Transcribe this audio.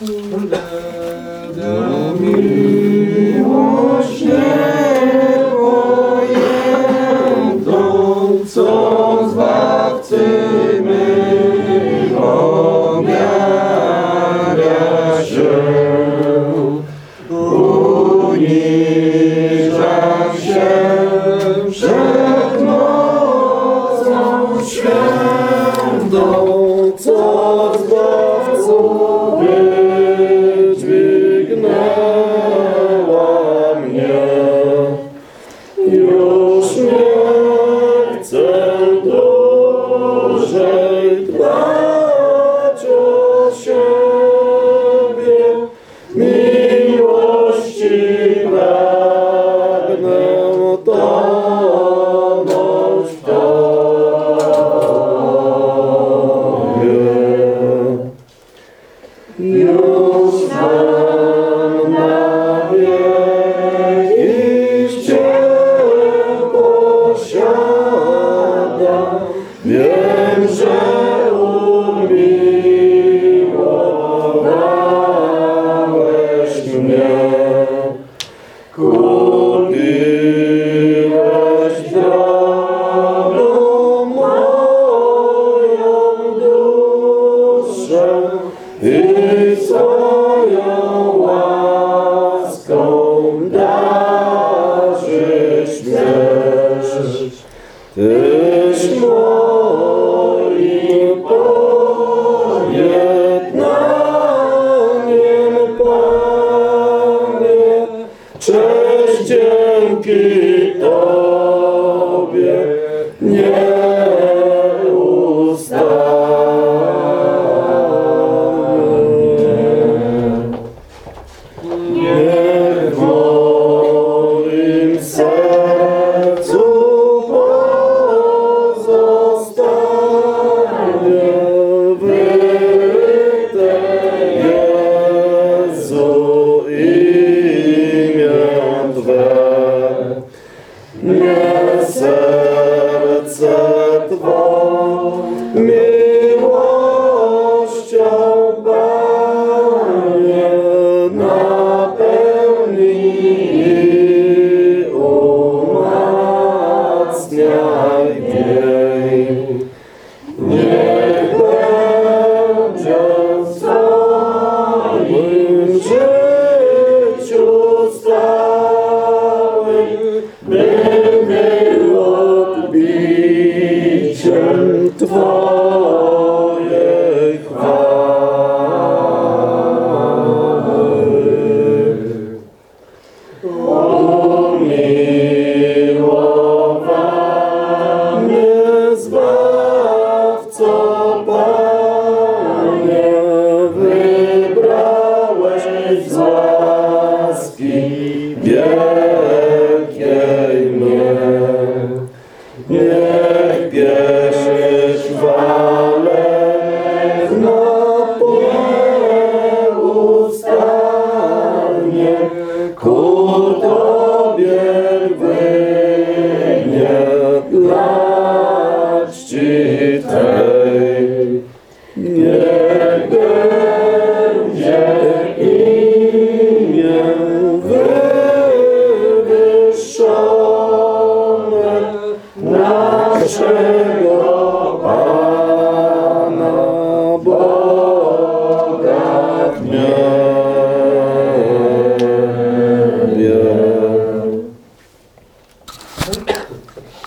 Да, да, Куда домой, Wiem, że umiłowałeś mnie. Kupiłeś drogą moją duszę i swoją łaską. przez dzięki Tobie nie ustaje. swe, nie serce. nasze.